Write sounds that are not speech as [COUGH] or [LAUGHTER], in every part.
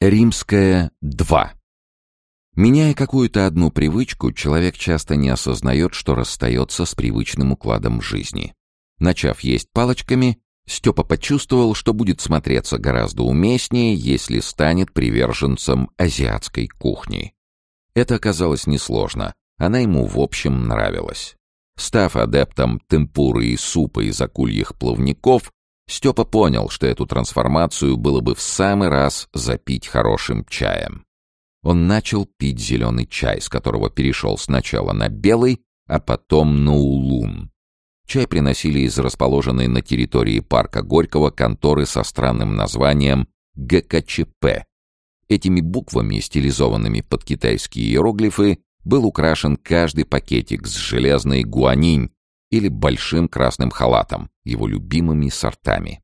Римская 2. Меняя какую-то одну привычку, человек часто не осознает, что расстается с привычным укладом жизни. Начав есть палочками, Степа почувствовал, что будет смотреться гораздо уместнее, если станет приверженцем азиатской кухни. Это оказалось несложно, она ему в общем нравилась. Став адептом темпуры и супа из акульих плавников, Степа понял, что эту трансформацию было бы в самый раз запить хорошим чаем. Он начал пить зеленый чай, с которого перешел сначала на белый, а потом на улун. Чай приносили из расположенной на территории парка Горького конторы со странным названием ГКЧП. Этими буквами, стилизованными под китайские иероглифы, был украшен каждый пакетик с железной гуанинь, или большим красным халатом, его любимыми сортами.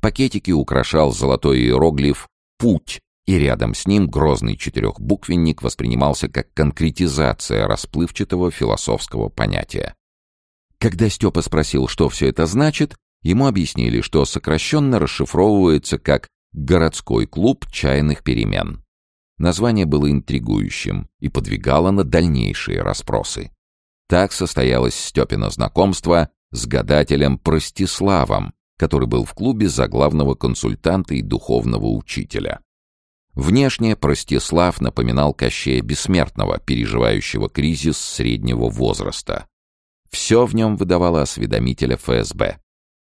Пакетики украшал золотой иероглиф «Путь», и рядом с ним грозный четырехбуквенник воспринимался как конкретизация расплывчатого философского понятия. Когда Степа спросил, что все это значит, ему объяснили, что сокращенно расшифровывается как «Городской клуб чайных перемен». Название было интригующим и подвигало на дальнейшие расспросы. Так состоялось Степина знакомство с гадателем Простиславом, который был в клубе за главного консультанта и духовного учителя. Внешне Простислав напоминал Кощея Бессмертного, переживающего кризис среднего возраста. Все в нем выдавало осведомителя ФСБ.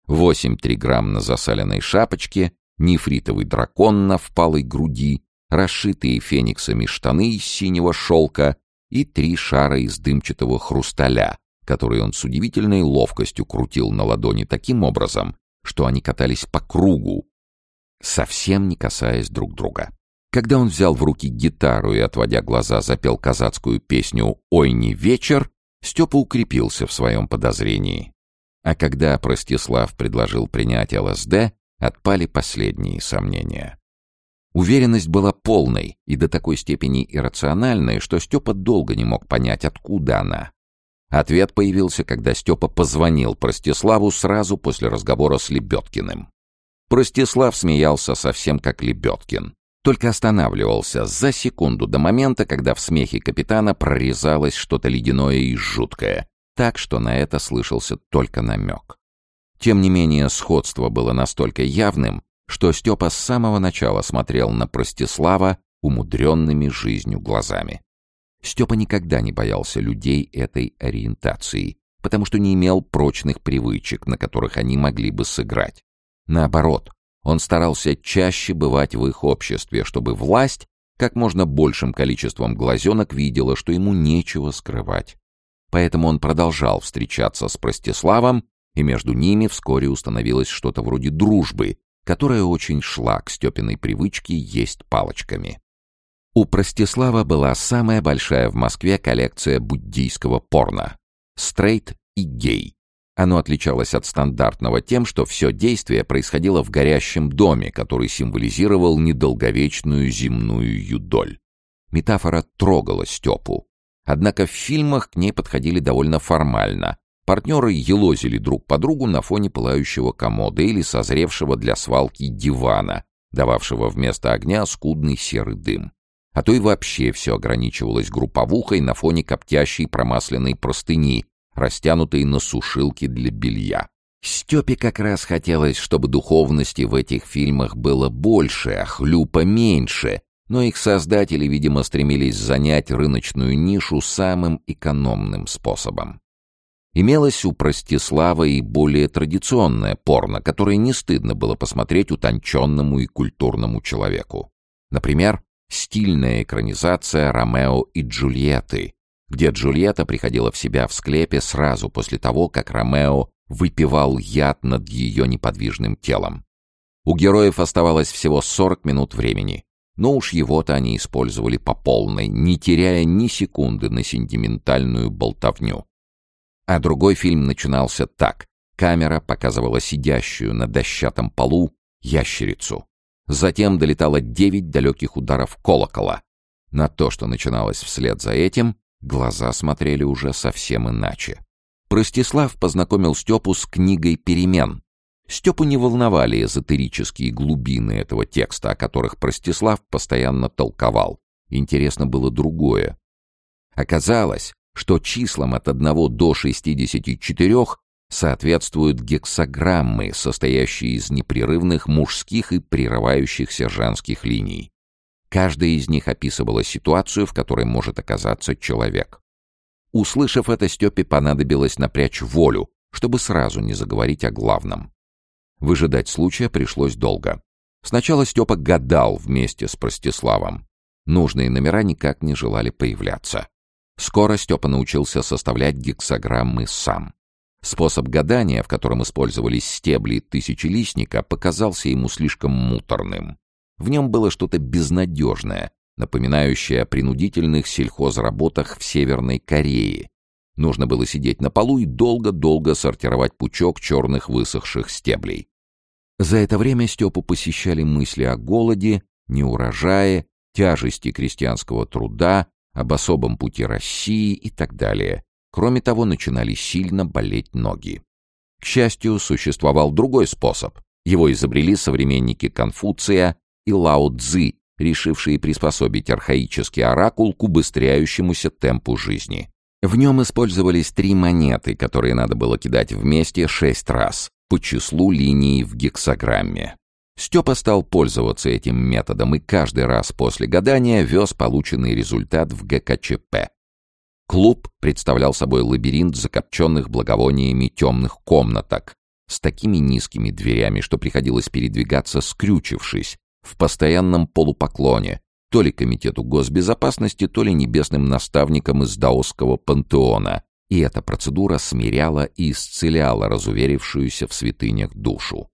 8 триграмм на засаленной шапочке, нефритовый дракон на впалой груди, расшитые фениксами штаны из синего шелка и три шара из дымчатого хрусталя, которые он с удивительной ловкостью крутил на ладони таким образом, что они катались по кругу, совсем не касаясь друг друга. Когда он взял в руки гитару и, отводя глаза, запел казацкую песню «Ой, не вечер», Степа укрепился в своем подозрении. А когда Простислав предложил принять ЛСД, отпали последние сомнения. Уверенность была полной и до такой степени иррациональной, что Степа долго не мог понять, откуда она. Ответ появился, когда Степа позвонил Простиславу сразу после разговора с Лебедкиным. Простислав смеялся совсем как Лебедкин, только останавливался за секунду до момента, когда в смехе капитана прорезалось что-то ледяное и жуткое, так что на это слышался только намек. Тем не менее, сходство было настолько явным, что Степа с самого начала смотрел на Простислава умудренными жизнью глазами. Степа никогда не боялся людей этой ориентации, потому что не имел прочных привычек, на которых они могли бы сыграть. Наоборот, он старался чаще бывать в их обществе, чтобы власть как можно большим количеством глазенок видела, что ему нечего скрывать. Поэтому он продолжал встречаться с Простиславом, и между ними вскоре установилось что-то вроде дружбы, которая очень шла к Степиной привычке есть палочками. У Простислава была самая большая в Москве коллекция буддийского порно. Стрейт и гей. Оно отличалось от стандартного тем, что все действие происходило в горящем доме, который символизировал недолговечную земную юдоль. Метафора трогала Степу. Однако в фильмах к ней подходили довольно формально, Партнеры елозили друг по другу на фоне пылающего комода или созревшего для свалки дивана, дававшего вместо огня скудный серый дым. А то и вообще все ограничивалось групповухой на фоне коптящей промасленной простыни, растянутой на сушилке для белья. Степе как раз хотелось, чтобы духовности в этих фильмах было больше, а хлюпа меньше, но их создатели, видимо, стремились занять рыночную нишу самым экономным способом. Имелось у Простислава и более традиционное порно, которое не стыдно было посмотреть утонченному и культурному человеку. Например, стильная экранизация «Ромео и Джульетты», где Джульетта приходила в себя в склепе сразу после того, как Ромео выпивал яд над ее неподвижным телом. У героев оставалось всего 40 минут времени, но уж его-то они использовали по полной, не теряя ни секунды на сентиментальную болтовню. А другой фильм начинался так. Камера показывала сидящую на дощатом полу ящерицу. Затем долетало девять далеких ударов колокола. На то, что начиналось вслед за этим, глаза смотрели уже совсем иначе. Простислав познакомил Степу с книгой «Перемен». Степу не волновали эзотерические глубины этого текста, о которых Простислав постоянно толковал. Интересно было другое. Оказалось, что числам от 1 до 64 соответствуют гексограммы, состоящие из непрерывных мужских и прерывающихся женских линий. Каждая из них описывала ситуацию, в которой может оказаться человек. Услышав это, Степе понадобилось напрячь волю, чтобы сразу не заговорить о главном. Выжидать случая пришлось долго. Сначала Степа гадал вместе с Простиславом. Нужные номера никак не желали появляться. Скоро Степа научился составлять гексограммы сам. Способ гадания, в котором использовались стебли тысячелистника, показался ему слишком муторным. В нем было что-то безнадежное, напоминающее о принудительных сельхозработах в Северной Корее. Нужно было сидеть на полу и долго-долго сортировать пучок черных высохших стеблей. За это время Степу посещали мысли о голоде, неурожае, тяжести крестьянского труда, об особом пути России и так далее. Кроме того, начинали сильно болеть ноги. К счастью, существовал другой способ. Его изобрели современники Конфуция и Лао Цзы, решившие приспособить архаический оракул к убыстряющемуся темпу жизни. В нем использовались три монеты, которые надо было кидать вместе шесть раз, по числу линий в гексограмме. Степа стал пользоваться этим методом и каждый раз после гадания вез полученный результат в ГКЧП. Клуб представлял собой лабиринт закопченных благовониями темных комнаток с такими низкими дверями, что приходилось передвигаться скрючившись, в постоянном полупоклоне, то ли Комитету госбезопасности, то ли небесным наставникам из даосского пантеона, и эта процедура смиряла и исцеляла разуверившуюся в святынях душу.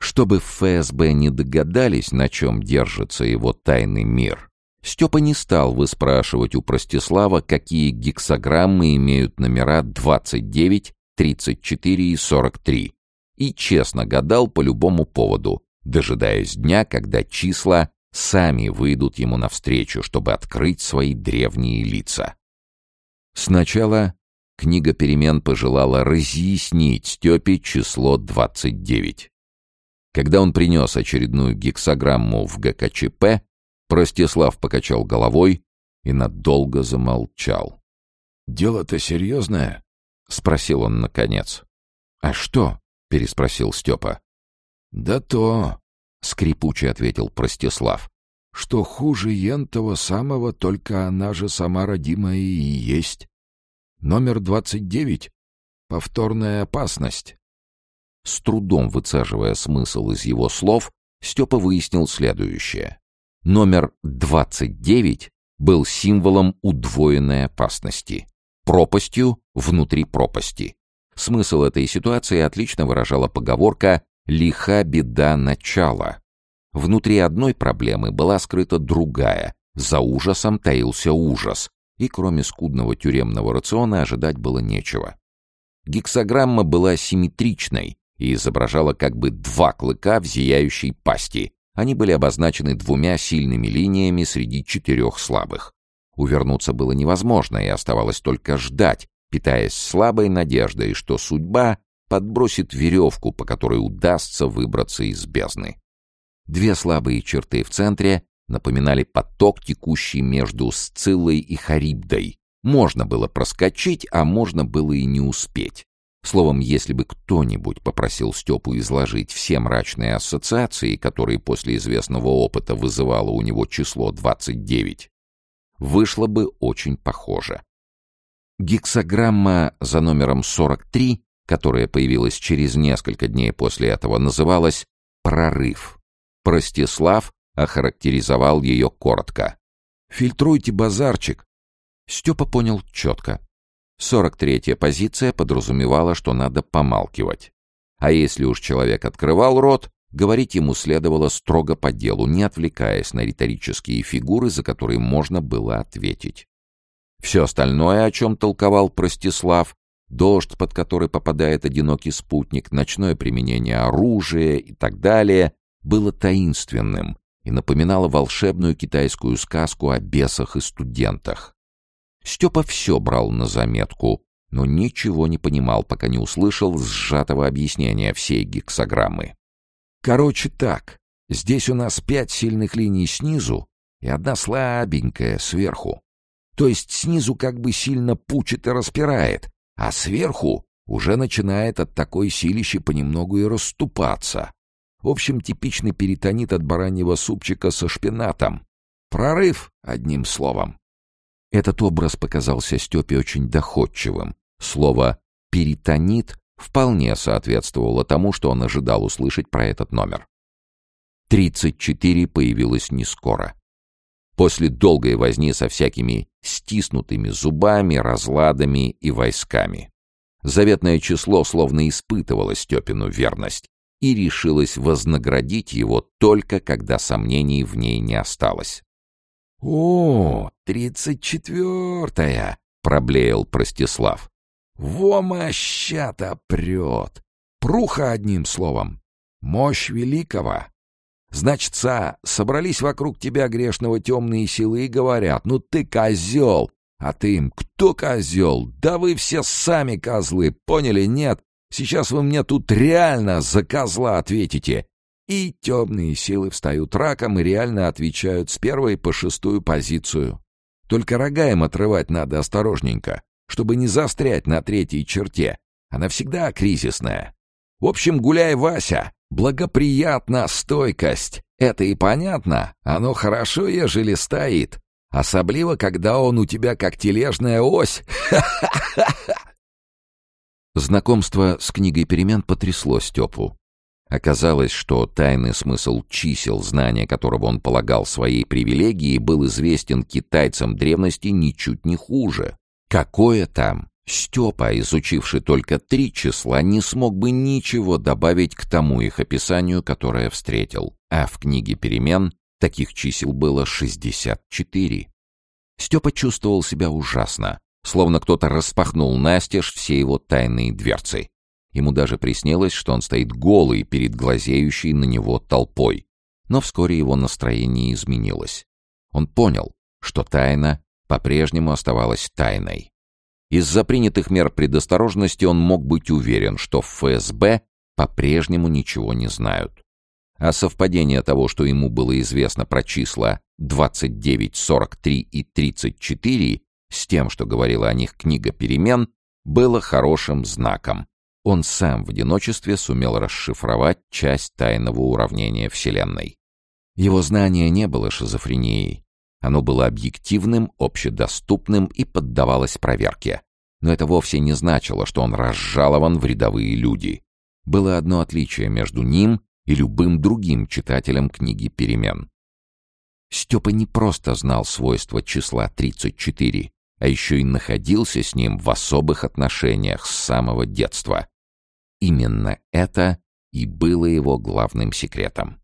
Чтобы в ФСБ не догадались, на чем держится его тайный мир, Степа не стал выспрашивать у Простислава, какие гексограммы имеют номера 29, 34 и 43, и честно гадал по любому поводу, дожидаясь дня, когда числа сами выйдут ему навстречу, чтобы открыть свои древние лица. Сначала книга перемен пожелала разъяснить Степе число 29. Когда он принес очередную гексограмму в ГКЧП, Простислав покачал головой и надолго замолчал. «Дело-то серьезное?» — спросил он наконец. «А что?» — переспросил Степа. «Да то», — скрипуче ответил Простислав, — «что хуже ентого самого, только она же сама родимая и есть. Номер двадцать девять — повторная опасность». С трудом выцеживая смысл из его слов, Степа выяснил следующее. Номер двадцать девять был символом удвоенной опасности, пропастью внутри пропасти. Смысл этой ситуации отлично выражала поговорка лиха беда начала. Внутри одной проблемы была скрыта другая, за ужасом таился ужас, и кроме скудного тюремного рациона ожидать было нечего. Гексограмма была симметричной и изображала как бы два клыка в зияющей пасти. Они были обозначены двумя сильными линиями среди четырех слабых. Увернуться было невозможно, и оставалось только ждать, питаясь слабой надеждой, что судьба подбросит веревку, по которой удастся выбраться из бездны. Две слабые черты в центре напоминали поток, текущий между Сциллой и Харибдой. Можно было проскочить, а можно было и не успеть. Словом, если бы кто-нибудь попросил Степу изложить все мрачные ассоциации, которые после известного опыта вызывало у него число 29, вышло бы очень похоже. Гексограмма за номером 43 которая появилась через несколько дней после этого, называлась «Прорыв». Простислав охарактеризовал ее коротко. «Фильтруйте базарчик». Степа понял четко. Сорок третья позиция подразумевала, что надо помалкивать. А если уж человек открывал рот, говорить ему следовало строго по делу, не отвлекаясь на риторические фигуры, за которые можно было ответить. Все остальное, о чем толковал Простислав, дождь, под который попадает одинокий спутник, ночное применение оружия и так далее, было таинственным и напоминало волшебную китайскую сказку о бесах и студентах. Степа все брал на заметку, но ничего не понимал, пока не услышал сжатого объяснения всей гексограммы. Короче так, здесь у нас пять сильных линий снизу и одна слабенькая сверху. То есть снизу как бы сильно пучит и распирает, а сверху уже начинает от такой силищи понемногу и расступаться. В общем, типичный перитонит от бараньего супчика со шпинатом. Прорыв, одним словом. Этот образ показался Степе очень доходчивым. Слово «перитонит» вполне соответствовало тому, что он ожидал услышать про этот номер. 34 появилось не скоро. После долгой возни со всякими стиснутыми зубами, разладами и войсками. Заветное число словно испытывало Степину верность и решилось вознаградить его только когда сомнений в ней не осталось. «О, тридцать четвертая!» — проблеял Простислав. «Во моща-то прет! Пруха, одним словом! Мощь великого! Значится, собрались вокруг тебя грешного темные силы и говорят, ну ты козел! А ты им, кто козел? Да вы все сами козлы, поняли, нет? Сейчас вы мне тут реально за козла ответите. И темные силы встают раком и реально отвечают с первой по шестую позицию. Только рога им отрывать надо осторожненько, чтобы не застрять на третьей черте. Она всегда кризисная. В общем, гуляй, Вася, благоприятна стойкость. Это и понятно, оно хорошо, ежели стоит. Особливо, когда он у тебя как тележная ось. [LAUGHS] Знакомство с книгой перемен потрясло Степу. Оказалось, что тайный смысл чисел, знания которого он полагал своей привилегией, был известен китайцам древности ничуть не хуже. Какое там? Степа, изучивший только три числа, не смог бы ничего добавить к тому их описанию, которое встретил. А в книге перемен таких чисел было 64. Степа чувствовал себя ужасно, словно кто-то распахнул настежь все его тайные дверцы. Ему даже приснилось, что он стоит голый перед глазеющей на него толпой. Но вскоре его настроение изменилось. Он понял, что тайна по-прежнему оставалась тайной. Из-за принятых мер предосторожности он мог быть уверен, что ФСБ по-прежнему ничего не знают. А совпадение того, что ему было известно про числа 29, 43 и 34, с тем, что говорила о них книга перемен, было хорошим знаком. Он сам в одиночестве сумел расшифровать часть тайного уравнения Вселенной. Его знание не было шизофренией. Оно было объективным, общедоступным и поддавалось проверке. Но это вовсе не значило, что он разжалован в рядовые люди. Было одно отличие между ним и любым другим читателем книги «Перемен». Степа не просто знал свойства числа 34, а еще и находился с ним в особых отношениях с самого детства. Именно это и было его главным секретом.